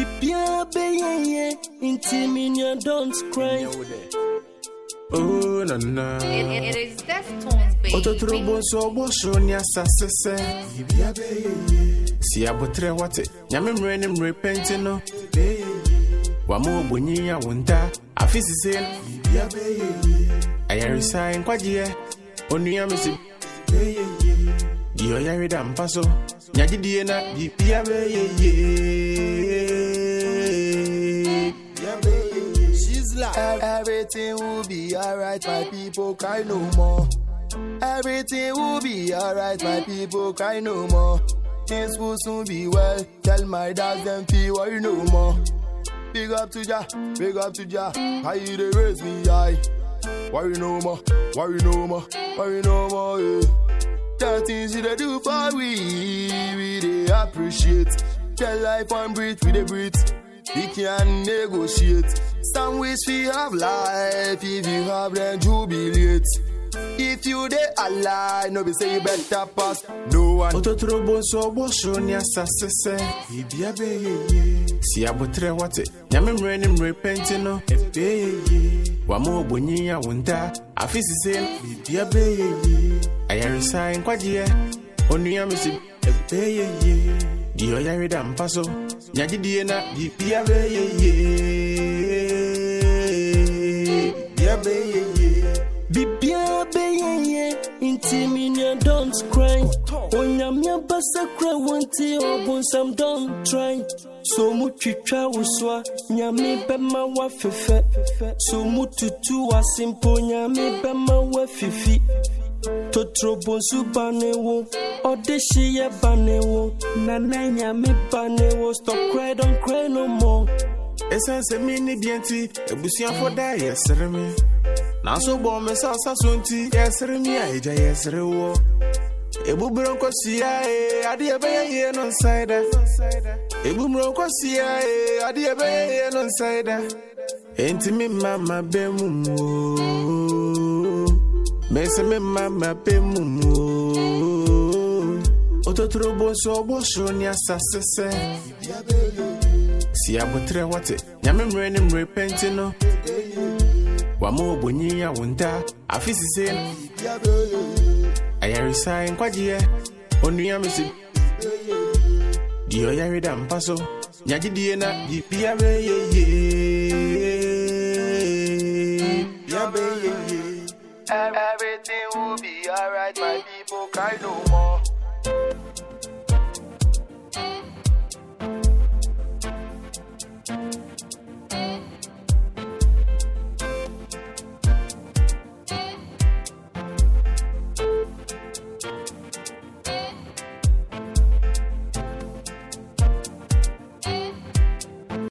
Bibia beyeye, intiminia don't cry. Oh, na na. It, it, it is Deftones, baby. Ototoro bonso obosho ni asase se. Bibia beyeye. Si abotre wate, nyame mre ne mre penti no. Wama obonyi ya wonda, afisi se no. Bibia beyeye. Ayarisa nkwaje, onua mesi. Beyeye. Di oyare da mpa so, nyagidie na bibia beyeye. Bibia everything will be alright, my people cry no more. Everything will be alright, my people cry no more. Things will soon be well. Tell my dad them feel worry no more. Big up to Jah, big up to Jah. How you they raise me high? Worry no more, worry no more, worry no more. Yeah. The things you they do for we, we they appreciate. Tell life and breathe, we they breathe. We can negotiate. Some wish we have life, if you have then jubilate. If you dey alive, no be say you better pass. No one. Ototoro bonso obosho ni asase se. Bibia beyeye. Si abotre wate, nyame mre ne mre penti no. Ebeyeye. Wama obonyi ya wonda, afisi se no. Bibia beyeye. Ayarisa nkwaje, onua mesi. Ebeyeye. Di oyare da mpa so, nyagidie na abeye ye. Bibi abeye ye, don't cry. Onyamia basa kra wanti obunsam don't try. So mu twitwa woswa, nyame bɛma wa fɛfɛ. So mu tutu wa simpo, nyame bɛma wa fifi. Totrobonsu bane wo, odeshiye bane wo. Nana nyame bane wo, stop cry, don't cry no more ɛsiane sɛ menni deɛ nti abusuafo da yɛsere me nanso bɔ me sa sa so nti yɛsere me a agya yɛsere wɔ ɛbuberɛ nkɔsia e adeɛ bɛyɛ yie no nsae da. Ɛbuberɛ nkɔsia e adeɛ bɛyɛ yie no nsae da. Enti memma ma bɛ mu muo mɛsɛ memma ma bɛ mu muo ototoro bo nso ɔbɔ soro ne asase si abotrɛ wate nyame mmerɛ ne mmerɛ pɛnti no. Wama obonyi a wo nta afe sise no ayaresa nkwagyeɛ onua me se deɛ ɔyare da mpa so nyagyedie na biribia bɛyɛye bia bɛyɛye Everything will be alright, my people cry no more.